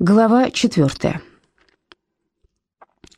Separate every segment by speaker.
Speaker 1: Глава четвертая.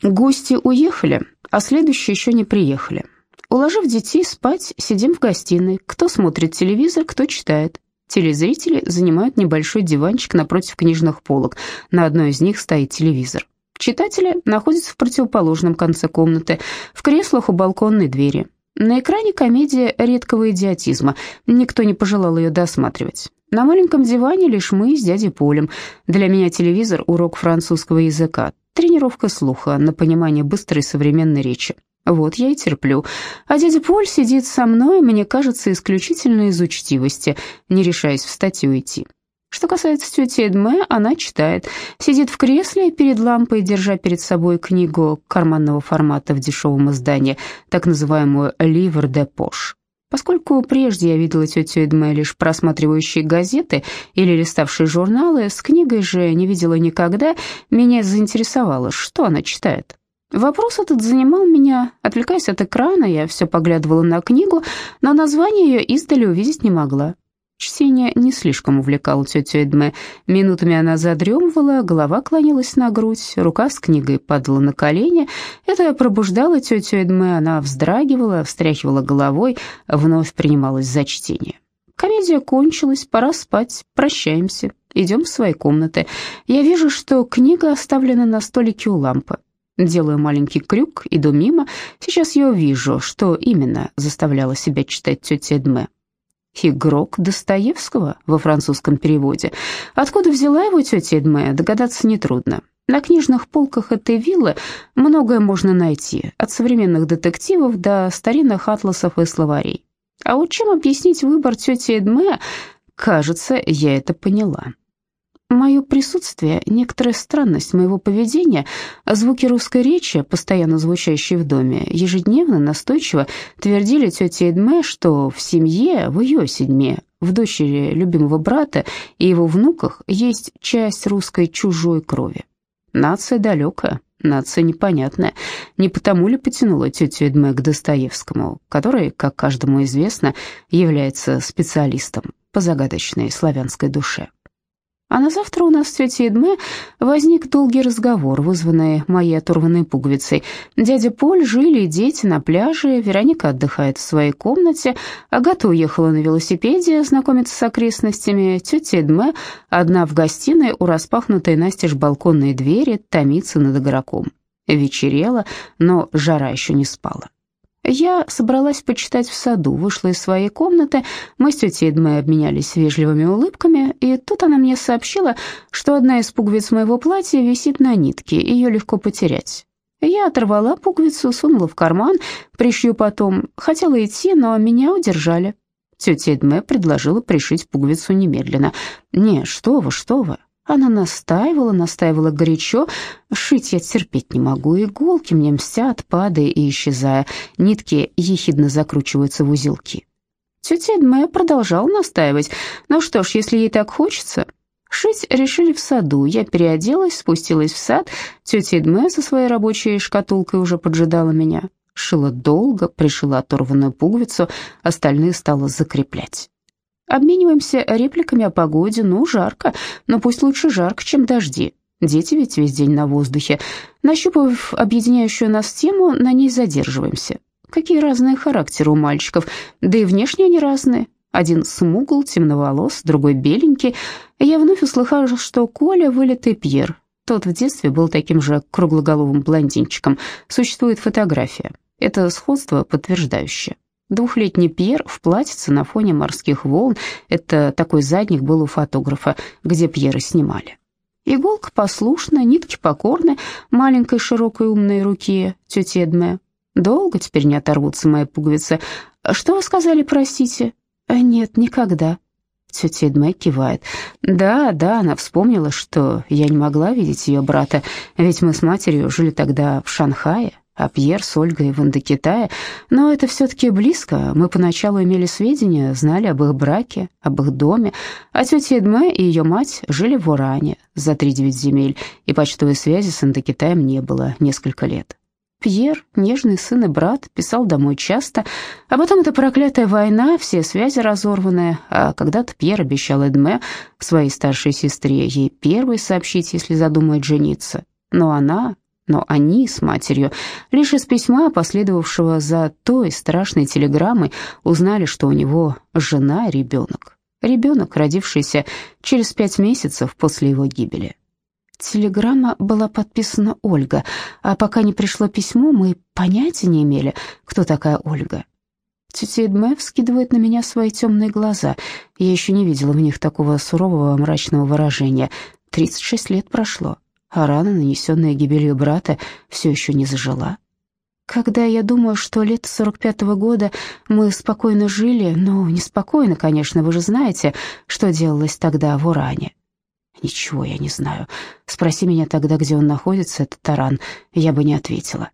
Speaker 1: Гости уехали, а следующие еще не приехали. Уложив детей спать, сидим в гостиной. Кто смотрит телевизор, кто читает. Телезрители занимают небольшой диванчик напротив книжных полок. На одной из них стоит телевизор. Читатели находятся в противоположном конце комнаты, в креслах у балконной двери. На экране комедия редкого идиотизма. Никто не пожелал ее досматривать. На маленьком диване лишь мы с дядей Полем. Для меня телевизор – урок французского языка, тренировка слуха на понимание быстрой современной речи. Вот я и терплю. А дядя Поль сидит со мной, мне кажется, исключительно из учтивости, не решаясь встать и уйти. Что касается тети Эдме, она читает. Сидит в кресле перед лампой, держа перед собой книгу карманного формата в дешевом издании, так называемую «Ливр де Пош». Поскольку прежде я видела тетю Эдме лишь просматривающие газеты или листавшие журналы, с книгой же не видела никогда, меня заинтересовало, что она читает. Вопрос этот занимал меня. Отвлекаясь от экрана, я все поглядывала на книгу, но название ее издали увидеть не могла. Чтение не слишком увлекало тетю Эдме. Минутами она задремывала, голова клонилась на грудь, рука с книгой падала на колени. Это пробуждало тетю Эдме, она вздрагивала, встряхивала головой, вновь принималась за чтение. Комедия кончилась, пора спать, прощаемся, идем в свои комнаты. Я вижу, что книга оставлена на столике у лампы. Делаю маленький крюк, иду мимо. Сейчас я увижу, что именно заставляла себя читать тетя Эдме. Игрок Достоевского во французском переводе. Откуда взяла его тетя Эдме, догадаться нетрудно. На книжных полках этой виллы многое можно найти, от современных детективов до старинных атласов и словарей. А вот чем объяснить выбор тети Эдме, кажется, я это поняла. Мое присутствие, некоторая странность моего поведения, звуки русской речи, постоянно звучащие в доме, ежедневно, настойчиво твердили тете Эдме, что в семье, в ее седьме, в дочери любимого брата и его внуках есть часть русской чужой крови. Нация далекая, нация непонятная. Не потому ли потянула тетю Эдме к Достоевскому, который, как каждому известно, является специалистом по загадочной славянской душе? А на завтра у нас с тетей Эдме возник долгий разговор, вызванный моей оторванной пуговицей. Дядя Поль, жили и дети на пляже, Вероника отдыхает в своей комнате, Агата уехала на велосипеде знакомиться с окрестностями, тетя Эдме одна в гостиной у распахнутой настежь балконной двери томится над игроком. Вечерело, но жара еще не спала. Я собралась почитать в саду, вышла из своей комнаты, мы с тетей Эдмой обменялись вежливыми улыбками, и тут она мне сообщила, что одна из пуговиц моего платья висит на нитке, ее легко потерять. Я оторвала пуговицу, сунула в карман, пришью потом. Хотела идти, но меня удержали. Тетя Эдме предложила пришить пуговицу немедленно. «Не, что вы, что вы, она настаивала, настаивала горячо. Шить я терпеть не могу, иголки мне мстят, падая и исчезая. Нитки ехидно закручиваются в узелки. Тетя Эдме продолжала настаивать. Ну что ж, если ей так хочется... Шить решили в саду. Я переоделась, спустилась в сад. Тетя Эдме со своей рабочей шкатулкой уже поджидала меня. Шила долго, пришила оторванную пуговицу, остальные стала закреплять. Обмениваемся репликами о погоде. Ну, жарко, но пусть лучше жарко, чем дожди. Дети ведь весь день на воздухе. Нащупав объединяющую нас тему, на ней задерживаемся. Какие разные характеры у мальчиков, да и внешне они разные. Один смугл, темноволос, другой беленький. Я вновь услыхала, что Коля — вылитый Пьер. Тот в детстве был таким же круглоголовым блондинчиком. Существует фотография. Это сходство подтверждающее. Двухлетний Пьер в платьице на фоне морских волн. Это такой задник был у фотографа, где Пьера снимали. Иголка послушна, нитки покорны маленькой широкой умной руки тети Эдме. Долго теперь не оторвутся мои пуговицы. Что вы сказали, простите? Нет, никогда. Тетя Эдме кивает. Да, да, она вспомнила, что я не могла видеть ее брата, ведь мы с матерью жили тогда в Шанхае а Пьер с Ольгой в Индокитае, но это все-таки близко. Мы поначалу имели сведения, знали об их браке, об их доме, а тетя Эдме и ее мать жили в Уране за три девять земель, и почтовой связи с Индокитаем не было несколько лет. Пьер, нежный сын и брат, писал домой часто, а потом эта проклятая война, все связи разорваны, а когда-то Пьер обещал Эдме, своей старшей сестре, ей первой сообщить, если задумает жениться. Но она, но они с матерью лишь из письма, последовавшего за той страшной телеграммой, узнали, что у него жена и ребенок. Ребенок, родившийся через пять месяцев после его гибели. Телеграмма была подписана Ольга, а пока не пришло письмо, мы понятия не имели, кто такая Ольга. Тетя Эдме вскидывает на меня свои темные глаза. Я еще не видела в них такого сурового мрачного выражения. Тридцать шесть лет прошло а рана, нанесенная гибелью брата, все еще не зажила. Когда я думаю, что лет 45-го года мы спокойно жили, ну, неспокойно, конечно, вы же знаете, что делалось тогда в Уране. Ничего я не знаю. Спроси меня тогда, где он находится, этот таран, я бы не ответила.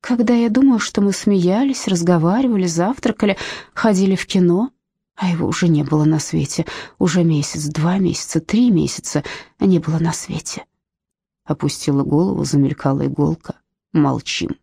Speaker 1: Когда я думаю, что мы смеялись, разговаривали, завтракали, ходили в кино, а его уже не было на свете, уже месяц, два месяца, три месяца не было на свете. Опустила голову, замелькала иголка. Молчим.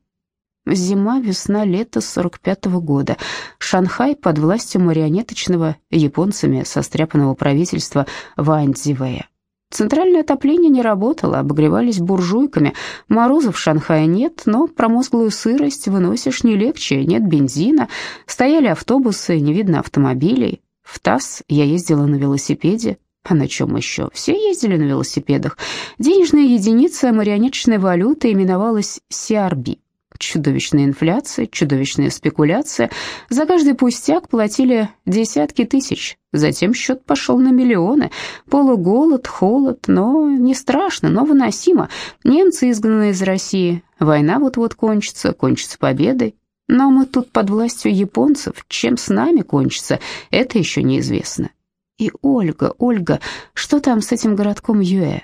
Speaker 1: Зима, весна, лето 45-го года. Шанхай под властью марионеточного японцами состряпанного правительства Вань Цзивэя. Центральное отопление не работало, обогревались буржуйками. Морозов в Шанхае нет, но промозглую сырость выносишь не легче, нет бензина. Стояли автобусы, не видно автомобилей. В ТАСС я ездила на велосипеде, а на чем еще? Все ездили на велосипедах. Денежная единица марионеточной валюты именовалась CRB. Чудовищная инфляция, чудовищная спекуляция. За каждый пустяк платили десятки тысяч. Затем счет пошел на миллионы. Полуголод, холод, но не страшно, но выносимо. Немцы изгнаны из России. Война вот-вот кончится, кончится победой. Но мы тут под властью японцев. Чем с нами кончится, это еще неизвестно. И Ольга, Ольга, что там с этим городком Юэ?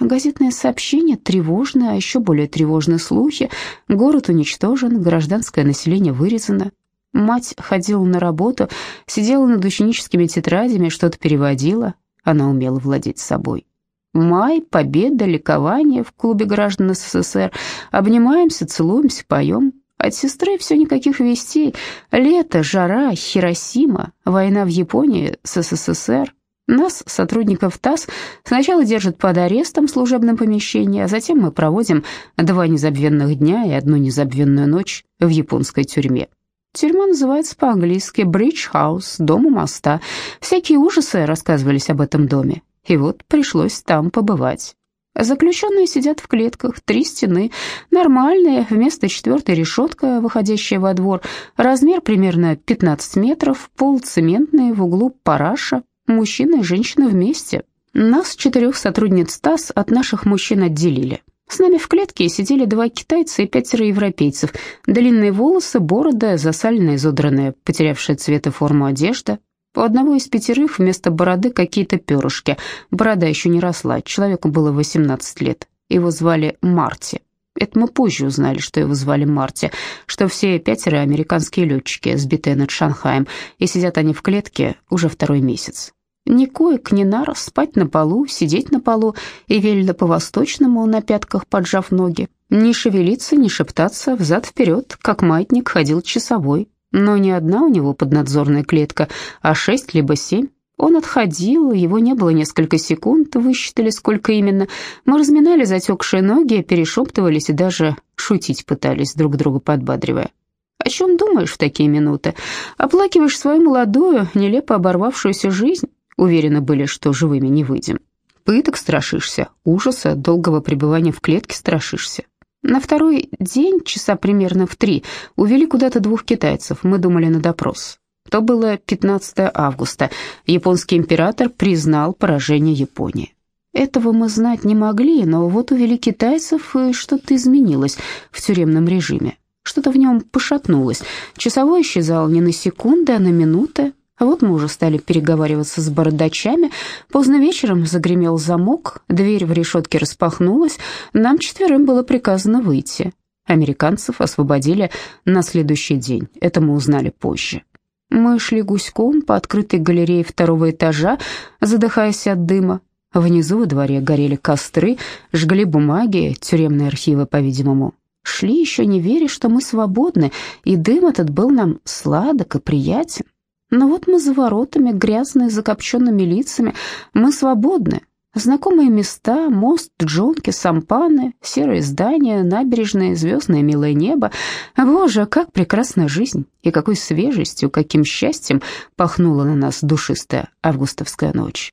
Speaker 1: Газетное сообщение тревожное, а еще более тревожные слухи. Город уничтожен, гражданское население вырезано. Мать ходила на работу, сидела над ученическими тетрадями, что-то переводила. Она умела владеть собой. Май, победа, ликование в клубе граждан СССР. Обнимаемся, целуемся, поем. От сестры все никаких вестей. Лето, жара, Хиросима, война в Японии с СССР. Нас, сотрудников ТАСС, сначала держат под арестом в служебном помещении, а затем мы проводим два незабвенных дня и одну незабвенную ночь в японской тюрьме. Тюрьма называется по-английски «Бридж Хаус», «Дом у моста». Всякие ужасы рассказывались об этом доме, и вот пришлось там побывать. Заключенные сидят в клетках, три стены, нормальные, вместо четвертой решетка, выходящая во двор, размер примерно 15 метров, пол цементный, в углу параша, мужчина и женщина вместе. Нас, четырех сотрудниц ТАСС, от наших мужчин отделили. С нами в клетке сидели два китайца и пятеро европейцев. Длинные волосы, борода, засаленная, изодранная, потерявшая цвет и форму одежда. У одного из пятерых вместо бороды какие-то перышки. Борода еще не росла, человеку было 18 лет. Его звали Марти. Это мы позже узнали, что его звали Марти, что все пятеро американские летчики, сбитые над Шанхаем, и сидят они в клетке уже второй месяц. Ни коек, ни нар, спать на полу, сидеть на полу и велено по-восточному на пятках, поджав ноги. Не шевелиться, не шептаться, взад-вперед, как маятник ходил часовой, но не одна у него поднадзорная клетка, а шесть либо семь. Он отходил, его не было несколько секунд, высчитали, сколько именно. Мы разминали затекшие ноги, перешептывались и даже шутить пытались, друг друга подбадривая. О чем думаешь в такие минуты? Оплакиваешь свою молодую, нелепо оборвавшуюся жизнь? Уверены были, что живыми не выйдем. Пыток страшишься, ужаса, долгого пребывания в клетке страшишься. На второй день, часа примерно в три, увели куда-то двух китайцев, мы думали на допрос. То было 15 августа. Японский император признал поражение Японии. Этого мы знать не могли, но вот увели китайцев, и что-то изменилось в тюремном режиме. Что-то в нем пошатнулось. Часовой исчезал не на секунды, а на минуты. А вот мы уже стали переговариваться с бородачами. Поздно вечером загремел замок, дверь в решетке распахнулась. Нам четверым было приказано выйти. Американцев освободили на следующий день. Это мы узнали позже. Мы шли гуськом по открытой галерее второго этажа, задыхаясь от дыма. Внизу во дворе горели костры, жгли бумаги, тюремные архивы, по-видимому. Шли еще не веря, что мы свободны, и дым этот был нам сладок и приятен. Но вот мы за воротами, грязные, закопченными лицами, мы свободны. Знакомые места, мост, джонки, сампаны, серые здания, набережные, звездное милое небо. Боже, как прекрасна жизнь, и какой свежестью, каким счастьем пахнула на нас душистая августовская ночь.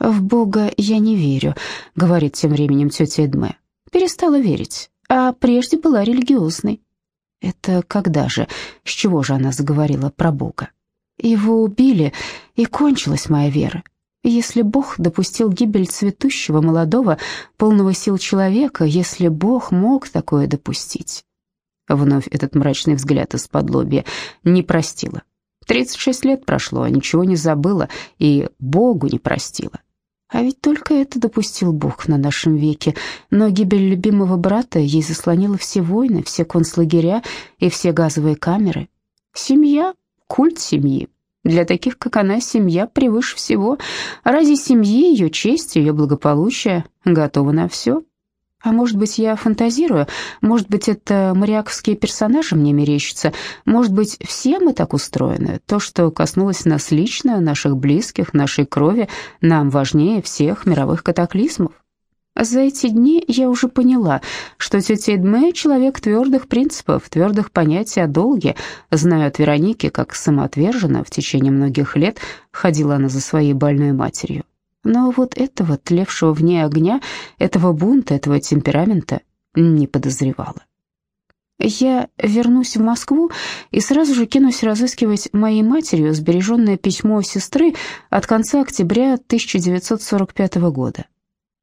Speaker 1: «В Бога я не верю», — говорит тем временем тетя Эдме. «Перестала верить, а прежде была религиозной». Это когда же, с чего же она заговорила про Бога? Его убили, и кончилась моя вера. Если Бог допустил гибель цветущего, молодого, полного сил человека, если Бог мог такое допустить. Вновь этот мрачный взгляд из-под лобья не простила. Тридцать шесть лет прошло, а ничего не забыла и Богу не простила. А ведь только это допустил Бог на нашем веке, но гибель любимого брата ей заслонила все войны, все концлагеря и все газовые камеры. Семья, культ семьи, для таких, как она, семья превыше всего. Ради семьи, ее честь, ее благополучие готова на все. А может быть, я фантазирую? Может быть, это моряковские персонажи мне мерещатся? Может быть, все мы так устроены? То, что коснулось нас лично, наших близких, нашей крови, нам важнее всех мировых катаклизмов? За эти дни я уже поняла, что тетя Эдме — человек твердых принципов, твердых понятий о долге. Знаю от Вероники, как самоотверженно в течение многих лет ходила она за своей больной матерью. Но вот этого тлевшего в ней огня, этого бунта, этого темперамента не подозревала. Я вернусь в Москву и сразу же кинусь разыскивать моей матерью сбереженное письмо сестры от конца октября 1945 года.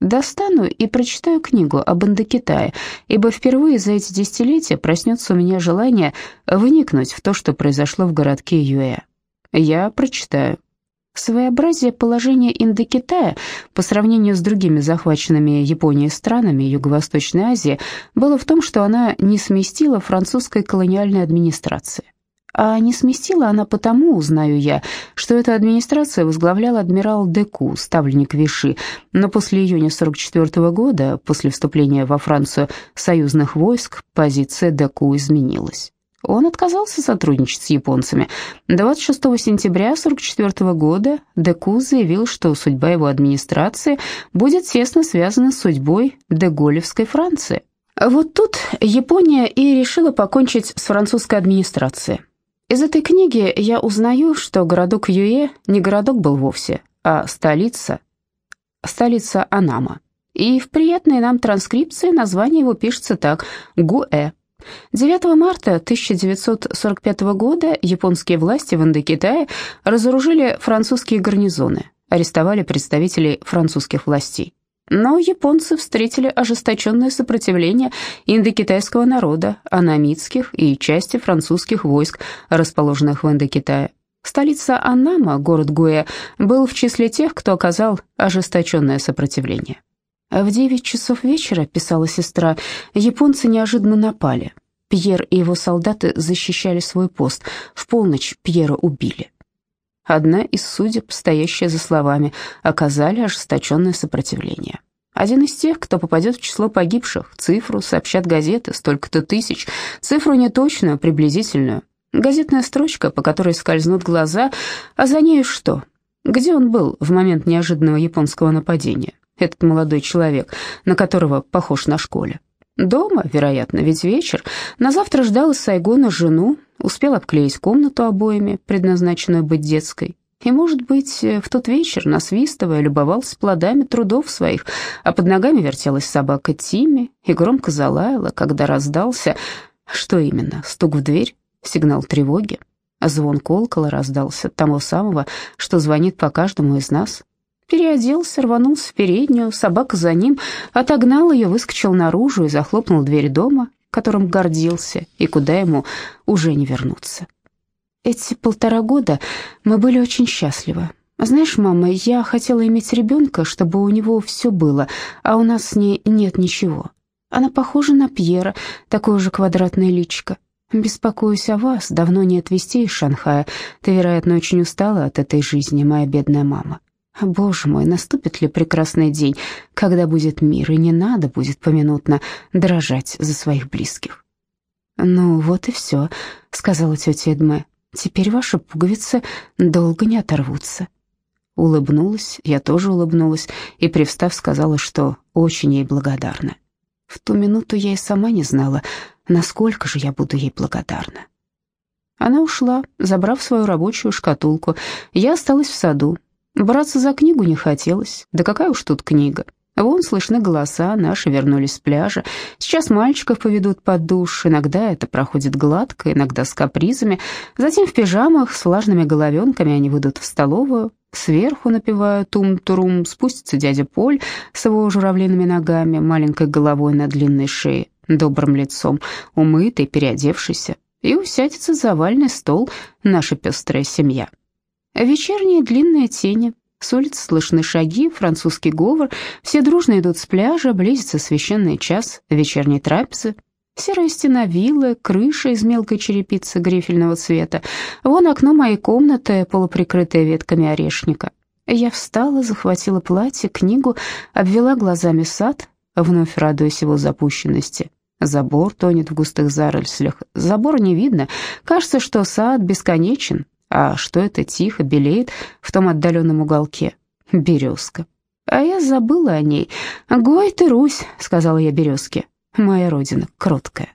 Speaker 1: Достану и прочитаю книгу об Индокитае, ибо впервые за эти десятилетия проснется у меня желание выникнуть в то, что произошло в городке Юэ. Я прочитаю. Своеобразие положения Индокитая по сравнению с другими захваченными Японией странами Юго-Восточной Азии было в том, что она не сместила французской колониальной администрации. А не сместила она потому, узнаю я, что эта администрация возглавлял адмирал Деку, ставленник Виши, но после июня 44 -го года, после вступления во Францию союзных войск, позиция Деку изменилась. Он отказался сотрудничать с японцами. 26 сентября 1944 года Деку заявил, что судьба его администрации будет тесно связана с судьбой Деголевской Франции. Вот тут Япония и решила покончить с французской администрацией. Из этой книги я узнаю, что городок Юэ не городок был вовсе, а столица, столица Анама. И в приятной нам транскрипции название его пишется так – Гуэ. 9 марта 1945 года японские власти в Индокитае разоружили французские гарнизоны, арестовали представителей французских властей. Но японцы встретили ожесточенное сопротивление индокитайского народа, анамитских и части французских войск, расположенных в Индокитае. Столица Анама, город Гуэ, был в числе тех, кто оказал ожесточенное сопротивление. В девять часов вечера, писала сестра, японцы неожиданно напали. Пьер и его солдаты защищали свой пост. В полночь Пьера убили. Одна из судеб, стоящая за словами, оказали ожесточенное сопротивление. Один из тех, кто попадет в число погибших, цифру сообщат газеты, столько-то тысяч, цифру неточную, приблизительную. Газетная строчка, по которой скользнут глаза, а за нею что? Где он был в момент неожиданного японского нападения? Этот молодой человек, на которого похож на школе. Дома, вероятно, ведь вечер. На завтра ждал из Сайгона жену, успел обклеить комнату обоями, предназначенную быть детской. И, может быть, в тот вечер, насвистывая, любовался плодами трудов своих, а под ногами вертелась собака Тимми и громко залаяла, когда раздался... Что именно? Стук в дверь? Сигнал тревоги? Звон колокола раздался, того самого, что звонит по каждому из нас. Переоделся, рванулся в переднюю, собака за ним, отогнал ее, выскочил наружу и захлопнул дверь дома, которым гордился и куда ему уже не вернуться. Эти полтора года мы были очень счастливы. Знаешь, мама, я хотела иметь ребенка, чтобы у него все было, а у нас с ней нет ничего. Она похожа на Пьера, такое же квадратное личико. Беспокоюсь о вас, давно не отвезти из Шанхая. Ты, вероятно, очень устала от этой жизни, моя бедная мама. Боже мой, наступит ли прекрасный день, когда будет мир, и не надо будет поминутно дрожать за своих близких. «Ну вот и все», — сказала тетя Эдме. «Теперь ваши пуговицы долго не оторвутся». Улыбнулась, я тоже улыбнулась, и, привстав, сказала, что очень ей благодарна. В ту минуту я и сама не знала, насколько же я буду ей благодарна. Она ушла, забрав свою рабочую шкатулку. Я осталась в саду. Браться за книгу не хотелось. Да какая уж тут книга. Вон слышны голоса, наши вернулись с пляжа. Сейчас мальчиков поведут под душ, иногда это проходит гладко, иногда с капризами. Затем в пижамах с влажными головенками они выйдут в столовую. Сверху, напевая тум-турум, спустится дядя Поль с его журавлиными ногами, маленькой головой на длинной шее, добрым лицом, умытый, переодевшийся, и усядется за овальный стол наша пестрая семья. Вечерние длинные тени, с улицы слышны шаги, французский говор, все дружно идут с пляжа, близится священный час вечерней трапезы. Серая стена виллы, крыша из мелкой черепицы грифельного цвета. Вон окно моей комнаты, полуприкрытое ветками орешника. Я встала, захватила платье, книгу, обвела глазами сад, вновь радуясь его запущенности. Забор тонет в густых зарослях. Забора не видно. Кажется, что сад бесконечен, а что это тихо белеет в том отдаленном уголке? Березка. А я забыла о ней. «Гой ты, Русь», — сказала я березке. «Моя родина кроткая».